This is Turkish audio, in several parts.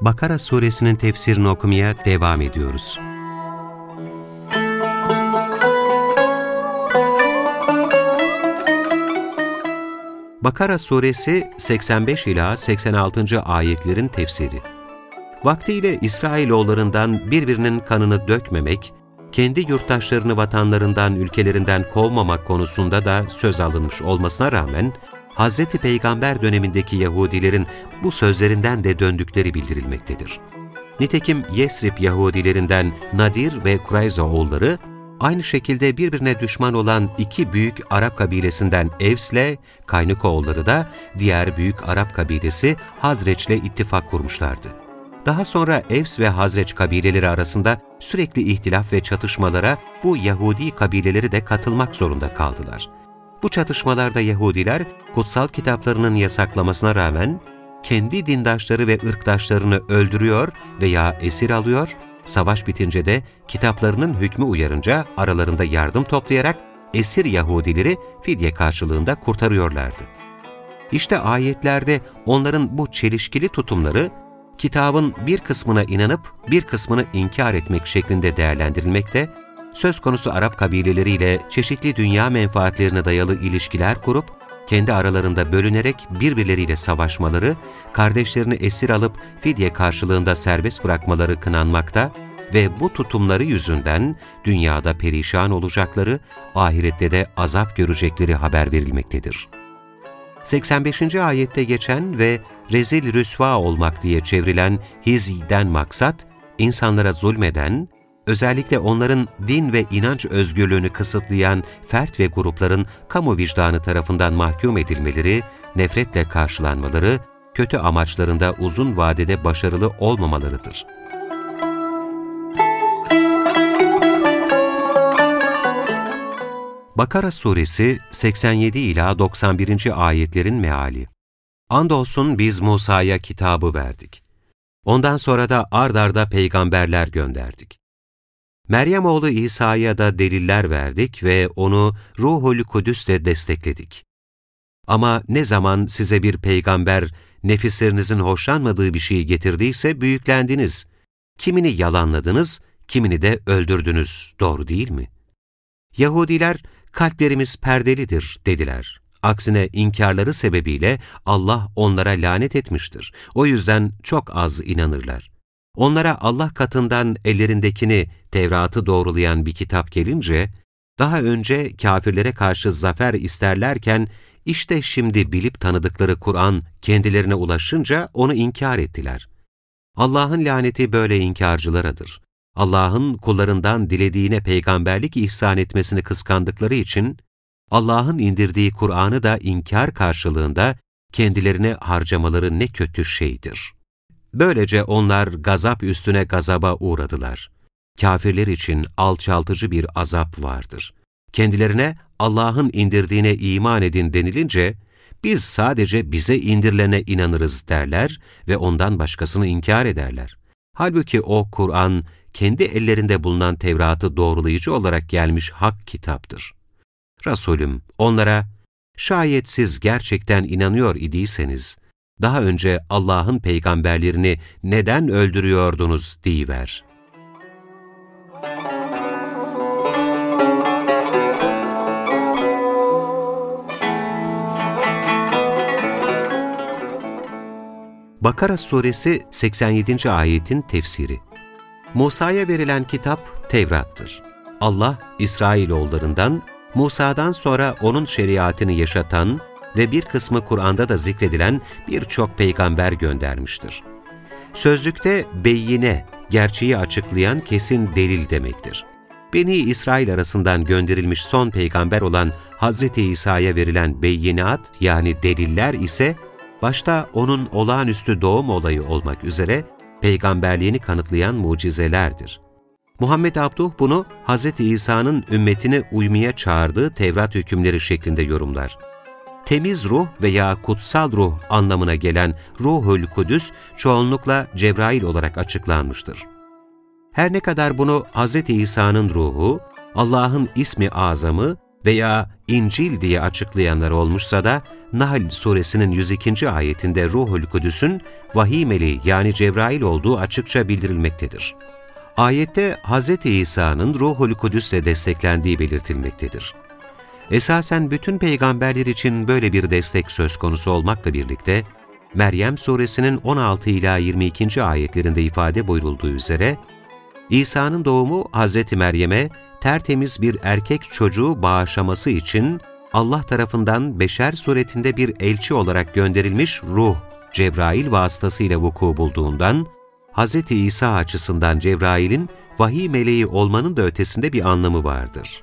Bakara suresinin tefsirini okumaya devam ediyoruz. Bakara suresi 85 ila 86. ayetlerin tefsiri. Vaktiyle İsrailoğullarından birbirinin kanını dökmemek, kendi yurttaşlarını vatanlarından, ülkelerinden kovmamak konusunda da söz alınmış olmasına rağmen, Hz. Peygamber dönemindeki Yahudilerin bu sözlerinden de döndükleri bildirilmektedir. Nitekim Yesrib Yahudilerinden Nadir ve Kurayza oğulları, aynı şekilde birbirine düşman olan iki büyük Arap kabilesinden Evs'le Kaynıkoğulları da diğer büyük Arap kabilesi Hazreç'le ittifak kurmuşlardı. Daha sonra Evs ve Hazreç kabileleri arasında sürekli ihtilaf ve çatışmalara bu Yahudi kabileleri de katılmak zorunda kaldılar. Bu çatışmalarda Yahudiler kutsal kitaplarının yasaklamasına rağmen kendi dindaşları ve ırktaşlarını öldürüyor veya esir alıyor, savaş bitince de kitaplarının hükmü uyarınca aralarında yardım toplayarak esir Yahudileri fidye karşılığında kurtarıyorlardı. İşte ayetlerde onların bu çelişkili tutumları kitabın bir kısmına inanıp bir kısmını inkar etmek şeklinde değerlendirilmekte, söz konusu Arap kabileleriyle çeşitli dünya menfaatlerine dayalı ilişkiler kurup, kendi aralarında bölünerek birbirleriyle savaşmaları, kardeşlerini esir alıp fidye karşılığında serbest bırakmaları kınanmakta ve bu tutumları yüzünden dünyada perişan olacakları, ahirette de azap görecekleri haber verilmektedir. 85. ayette geçen ve rezil rüsva olmak diye çevrilen hiziden maksat, insanlara zulmeden, özellikle onların din ve inanç özgürlüğünü kısıtlayan fert ve grupların kamu vicdanı tarafından mahkum edilmeleri, nefretle karşılanmaları, kötü amaçlarında uzun vadede başarılı olmamalarıdır. Bakara suresi 87 ila 91. ayetlerin meali. Andolsun biz Musa'ya kitabı verdik. Ondan sonra da ard arda peygamberler gönderdik. Meryem oğlu İsa'ya da deliller verdik ve onu Ruhul Kudüs'le destekledik. Ama ne zaman size bir peygamber nefislerinizin hoşlanmadığı bir şeyi getirdiyse büyüklendiniz. Kimini yalanladınız, kimini de öldürdünüz, doğru değil mi? Yahudiler, kalplerimiz perdelidir dediler. Aksine inkarları sebebiyle Allah onlara lanet etmiştir. O yüzden çok az inanırlar. Onlara Allah katından ellerindekini, Tevrat'ı doğrulayan bir kitap gelince, daha önce kafirlere karşı zafer isterlerken, işte şimdi bilip tanıdıkları Kur'an kendilerine ulaşınca onu inkar ettiler. Allah'ın laneti böyle inkarcılaradır. Allah'ın kullarından dilediğine peygamberlik ihsan etmesini kıskandıkları için, Allah'ın indirdiği Kur'an'ı da inkar karşılığında kendilerine harcamaları ne kötü şeydir. Böylece onlar gazap üstüne gazaba uğradılar. Kafirler için alçaltıcı bir azap vardır. Kendilerine Allah'ın indirdiğine iman edin denilince, biz sadece bize indirilene inanırız derler ve ondan başkasını inkar ederler. Halbuki o Kur'an, kendi ellerinde bulunan Tevrat'ı doğrulayıcı olarak gelmiş hak kitaptır. Resulüm onlara, şayet siz gerçekten inanıyor idiyseniz, daha önce Allah'ın peygamberlerini neden öldürüyordunuz deyiver. Bakara suresi 87. ayetin tefsiri Musa'ya verilen kitap Tevrat'tır. Allah, İsrailoğullarından Musa'dan sonra onun şeriatını yaşatan ve bir kısmı Kur'an'da da zikredilen birçok peygamber göndermiştir. Sözlükte beyine, gerçeği açıklayan kesin delil demektir. Beni İsrail arasından gönderilmiş son peygamber olan Hazreti İsa'ya verilen beyinat yani deliller ise başta onun olağanüstü doğum olayı olmak üzere peygamberliğini kanıtlayan mucizelerdir. Muhammed Abduh bunu Hz. İsa'nın ümmetine uymaya çağırdığı Tevrat hükümleri şeklinde yorumlar. Temiz ruh veya kutsal ruh anlamına gelen Ruhul Kudüs çoğunlukla Cebrail olarak açıklanmıştır. Her ne kadar bunu Hz. İsa'nın ruhu, Allah'ın ismi azamı veya İncil diye açıklayanlar olmuşsa da Nahl suresinin 102. ayetinde Ruhul Kudüs'ün vahiy meleği yani Cebrail olduğu açıkça bildirilmektedir. Ayette Hz. İsa'nın Ruhul Kudüs'le desteklendiği belirtilmektedir. Esasen bütün peygamberler için böyle bir destek söz konusu olmakla birlikte, Meryem suresinin 16 ila 22. ayetlerinde ifade buyurulduğu üzere, İsa'nın doğumu Hz. Meryem'e tertemiz bir erkek çocuğu bağışlaması için Allah tarafından beşer suretinde bir elçi olarak gönderilmiş ruh, Cebrail vasıtasıyla vuku bulduğundan, Hz. İsa açısından Cebrail'in vahiy meleği olmanın da ötesinde bir anlamı vardır.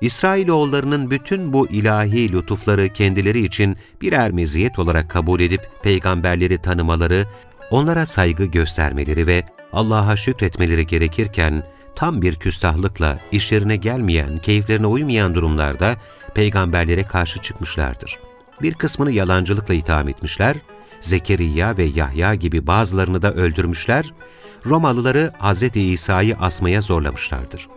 İsrailoğullarının bütün bu ilahi lütufları kendileri için birer meziyet olarak kabul edip peygamberleri tanımaları, onlara saygı göstermeleri ve Allah'a şükretmeleri gerekirken, tam bir küstahlıkla işlerine gelmeyen, keyiflerine uymayan durumlarda peygamberlere karşı çıkmışlardır. Bir kısmını yalancılıkla itham etmişler, Zekeriya ve Yahya gibi bazılarını da öldürmüşler, Romalıları Hz. İsa'yı asmaya zorlamışlardır.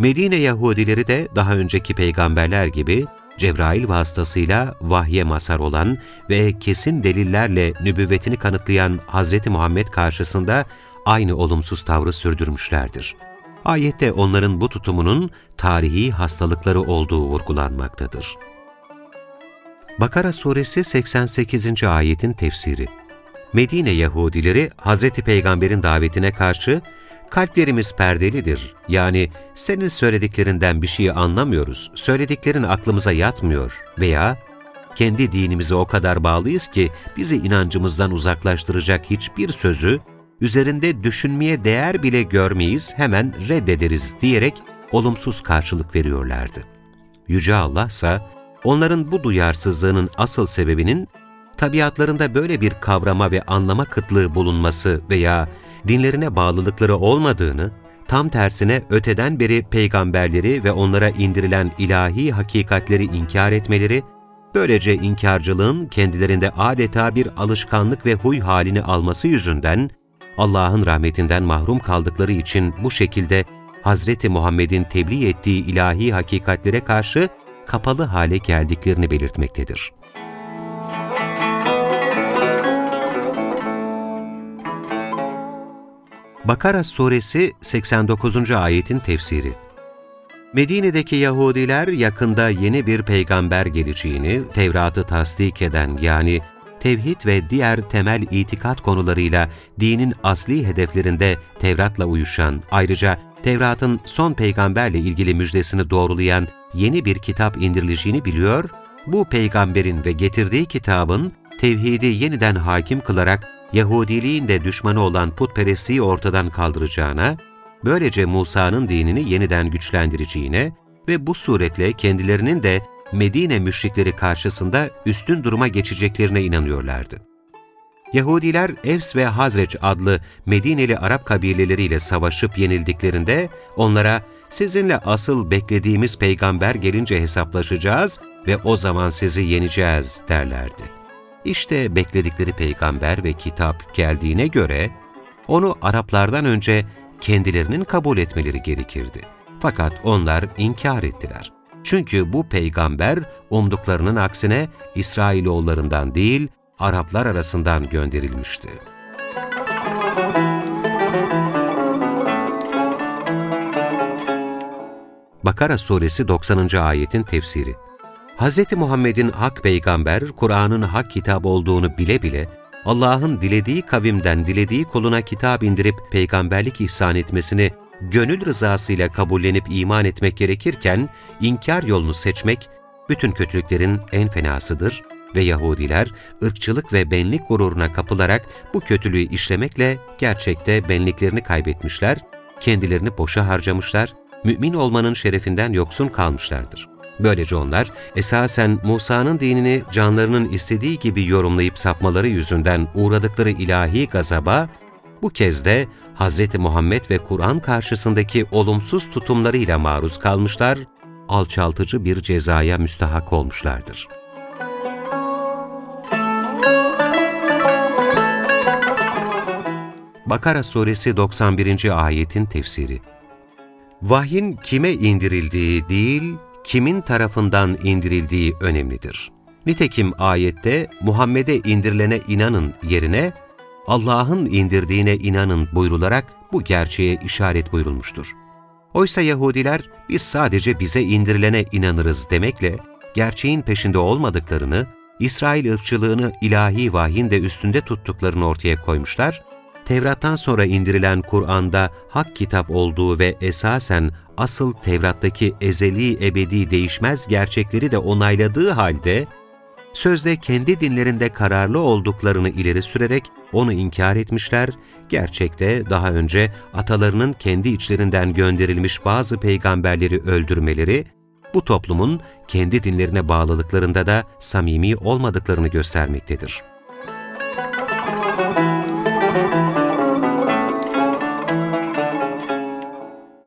Medine Yahudileri de daha önceki peygamberler gibi Cebrail vasıtasıyla vahye mazhar olan ve kesin delillerle nübüvvetini kanıtlayan Hz. Muhammed karşısında aynı olumsuz tavrı sürdürmüşlerdir. Ayette onların bu tutumunun tarihi hastalıkları olduğu vurgulanmaktadır. Bakara suresi 88. ayetin tefsiri Medine Yahudileri Hz. Peygamber'in davetine karşı kalplerimiz perdelidir. Yani senin söylediklerinden bir şeyi anlamıyoruz, söylediklerin aklımıza yatmıyor veya kendi dinimize o kadar bağlıyız ki bizi inancımızdan uzaklaştıracak hiçbir sözü üzerinde düşünmeye değer bile görmeyiz, hemen reddederiz diyerek olumsuz karşılık veriyorlardı. Yüce Allah ise onların bu duyarsızlığının asıl sebebinin tabiatlarında böyle bir kavrama ve anlama kıtlığı bulunması veya dinlerine bağlılıkları olmadığını, tam tersine öteden beri peygamberleri ve onlara indirilen ilahi hakikatleri inkar etmeleri, böylece inkarcılığın kendilerinde adeta bir alışkanlık ve huy halini alması yüzünden Allah'ın rahmetinden mahrum kaldıkları için bu şekilde Hazreti Muhammed'in tebliğ ettiği ilahi hakikatlere karşı kapalı hale geldiklerini belirtmektedir. Bakara Suresi 89. ayetin tefsiri Medine'deki Yahudiler yakında yeni bir peygamber geleceğini, Tevrat'ı tasdik eden yani tevhid ve diğer temel itikat konularıyla dinin asli hedeflerinde Tevrat'la uyuşan, ayrıca Tevrat'ın son peygamberle ilgili müjdesini doğrulayan yeni bir kitap indirileceğini biliyor, bu peygamberin ve getirdiği kitabın tevhidi yeniden hakim kılarak Yahudiliğin de düşmanı olan putperestliği ortadan kaldıracağına, böylece Musa'nın dinini yeniden güçlendireceğine ve bu suretle kendilerinin de Medine müşrikleri karşısında üstün duruma geçeceklerine inanıyorlardı. Yahudiler Evs ve Hazreç adlı Medineli Arap kabileleriyle savaşıp yenildiklerinde onlara sizinle asıl beklediğimiz peygamber gelince hesaplaşacağız ve o zaman sizi yeneceğiz derlerdi. İşte bekledikleri peygamber ve kitap geldiğine göre onu Araplardan önce kendilerinin kabul etmeleri gerekirdi. Fakat onlar inkar ettiler. Çünkü bu peygamber umduklarının aksine İsrailoğullarından değil, Araplar arasından gönderilmişti. Bakara Suresi 90. ayetin tefsiri Hz. Muhammed'in hak peygamber, Kur'an'ın hak kitap olduğunu bile bile, Allah'ın dilediği kavimden dilediği kuluna kitap indirip peygamberlik ihsan etmesini gönül rızasıyla kabullenip iman etmek gerekirken, inkar yolunu seçmek, bütün kötülüklerin en fenasıdır ve Yahudiler, ırkçılık ve benlik gururuna kapılarak bu kötülüğü işlemekle gerçekte benliklerini kaybetmişler, kendilerini boşa harcamışlar, mümin olmanın şerefinden yoksun kalmışlardır. Böylece onlar esasen Musa'nın dinini canlarının istediği gibi yorumlayıp sapmaları yüzünden uğradıkları ilahi gazaba Bu kez de Hz. Muhammed ve Kur'an karşısındaki olumsuz tutumlarıyla maruz kalmışlar, alçaltıcı bir cezaya müstahak olmuşlardır. Bakara Suresi 91. ayetin tefsiri Vahyin kime indirildiği değil, kimin tarafından indirildiği önemlidir. Nitekim ayette Muhammed'e indirilene inanın yerine Allah'ın indirdiğine inanın buyrularak bu gerçeğe işaret buyurulmuştur. Oysa Yahudiler biz sadece bize indirilene inanırız demekle gerçeğin peşinde olmadıklarını, İsrail ırkçılığını ilahi vahyin de üstünde tuttuklarını ortaya koymuşlar, Tevrat'tan sonra indirilen Kur'an'da hak kitap olduğu ve esasen asıl Tevrat'taki ezeli ebedi değişmez gerçekleri de onayladığı halde, sözde kendi dinlerinde kararlı olduklarını ileri sürerek onu inkar etmişler, gerçekte daha önce atalarının kendi içlerinden gönderilmiş bazı peygamberleri öldürmeleri, bu toplumun kendi dinlerine bağlılıklarında da samimi olmadıklarını göstermektedir.